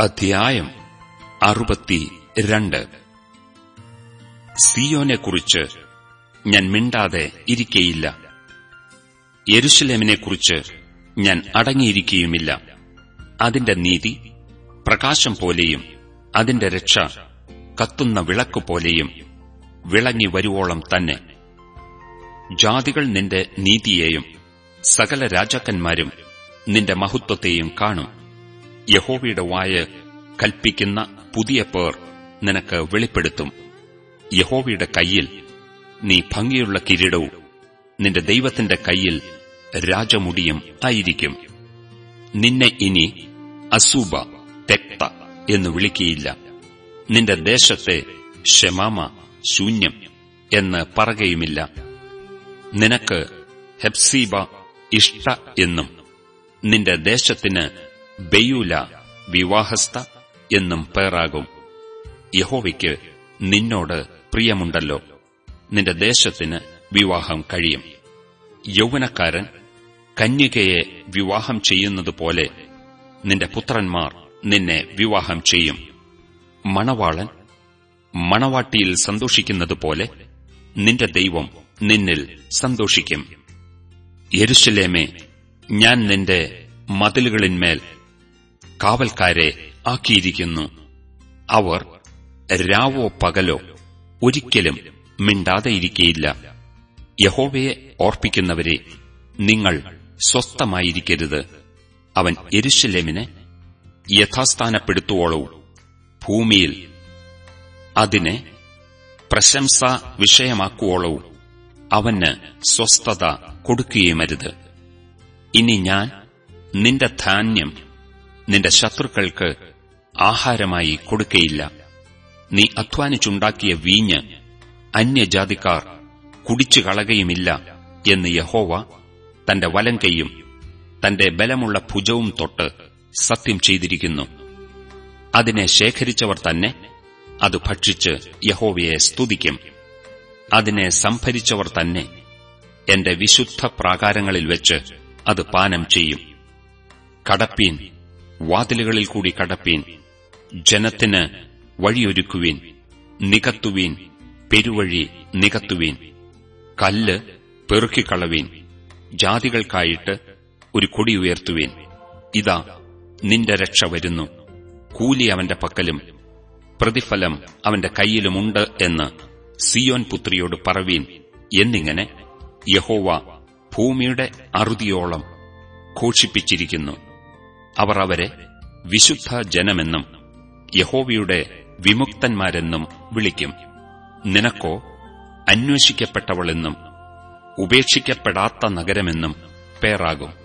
അധ്യായം അറുപത്തിരണ്ട് സിയോനെക്കുറിച്ച് ഞാൻ മിണ്ടാതെ ഇരിക്കയില്ല. യെരുഷലേമിനെക്കുറിച്ച് ഞാൻ അടങ്ങിയിരിക്കുകയുമില്ല അതിന്റെ നീതി പ്രകാശം പോലെയും അതിന്റെ രക്ഷ കത്തുന്ന വിളക്ക് പോലെയും വിളങ്ങി വരുവോളം തന്നെ. ജാതികൾ നിന്റെ നീതിയെയും സകല രാജാക്കന്മാരും നിന്റെ മഹത്വത്തെയും കാണും. യഹോവയുടെ വായ കൽപ്പിക്കുന്ന പുതിയ പേർ നിനക്ക് വെളിപ്പെടുത്തും. യഹോവയുടെ കയ്യിൽ നീ ഭംഗിയുള്ള കിരീടവും നിന്റെ ദൈവത്തിന്റെ കയ്യിൽ രാജമുടിയും ആയിരിക്കും. നിന്നെ ഇനി അസൂബ തെക്ത എന്ന് വിളിക്കുകയില്ല നിന്റെ ദേശത്തെ ഷെമാമ ശൂന്യം എന്ന് പറയുകയുമില്ല. നിനക്ക് ഹെപ്സീബ ഇഷ്ട എന്നും നിന്റെ ദേശത്തിന് ബെയൂല വിവാഹസ്ഥ എന്നും പേറാകും. യഹോവയ്ക്ക് നിന്നോട് പ്രിയമുണ്ടല്ലോ. നിന്റെ ദേശത്തിന് വിവാഹം കഴിയും. യൗവനക്കാരൻ കന്യകയെ വിവാഹം ചെയ്യുന്നതുപോലെ നിന്റെ പുത്രന്മാർ നിന്നെ വിവാഹം ചെയ്യും. മണവാളൻ മണവാട്ടിയിൽ സന്തോഷിക്കുന്നതുപോലെ നിന്റെ ദൈവം നിന്നിൽ സന്തോഷിക്കും. യരുശലേമേ ഞാൻ നിന്റെ മതിലുകളിന്മേൽ കാവൽക്കാരെ ആക്കിയിരിക്കുന്നു. അവർ രാവോ പകലോ ഒരിക്കലും മിണ്ടാതെയിരിക്കയില്ല യഹോവയെ ഓർപ്പിക്കുന്നവരെ നിങ്ങൾ സ്വസ്ഥമായിരിക്കരുത്. അവൻ എരുഷലേമിനെ യഥാസ്ഥാനപ്പെടുത്തുവോളവും ഭൂമിയിൽ അതിനെ പ്രശംസാ വിഷയമാക്കുവോളവും അവന് സ്വസ്ഥത കൊടുക്കുകയുമരുത്. ഇനി ഞാൻ നിന്റെ ധാന്യം നിന്റെ ശത്രുക്കൾക്ക് ആഹാരമായി കൊടുക്കയില്ല. നീ അധ്വാനിച്ചുണ്ടാക്കിയ വീഞ്ഞ് അന്യജാതിക്കാർ കുടിച്ചു കളകയുമില്ല എന്ന് യഹോവ തന്റെ വലങ്കയും തന്റെ ബലമുള്ള ഭുജവും തൊട്ട് സത്യം ചെയ്തിരിക്കുന്നു. അതിനെ ശേഖരിച്ചവർ തന്നെ അത് ഭക്ഷിച്ച് യഹോവയെ സ്തുതിക്കും. അതിനെ സംഭരിച്ചവർ തന്നെ എന്റെ വിശുദ്ധ പ്രാകാരങ്ങളിൽ വെച്ച് അത് പാനം ചെയ്യും. കടപ്പീൻ വാതിലുകളിൽ കൂടി കടപ്പീൻ ജനത്തിന് വഴിയൊരുക്കുവീൻ നികത്തുവീൻ പെരുവഴി നികത്തുവീൻ കല്ല് പെറുക്കിക്കളവീൻ ജാതികൾക്കായിട്ട് ഒരു കൊടി ഉയർത്തുവീൻ. ഇതാ നിന്റെ രക്ഷ വരുന്നു. കൂലി അവന്റെ പക്കലും പ്രതിഫലം അവന്റെ കയ്യിലുമുണ്ട് എന്ന് സിയോൻ പുത്രിയോട് പറവീൻ. എന്നിങ്ങനെ യഹോവ ഭൂമിയുടെ അറുതിയോളം ഘോഷിപ്പിച്ചിരിക്കുന്നു. അവർ അവരെ വിശുദ്ധ ജനമെന്നും യഹോവയുടെ വിമുക്തന്മാരെന്നും വിളിക്കും. നിനക്കോ അന്വേഷിക്കപ്പെട്ടവളെന്നും ഉപേക്ഷിക്കപ്പെടാത്ത നഗരമെന്നും പേറാകും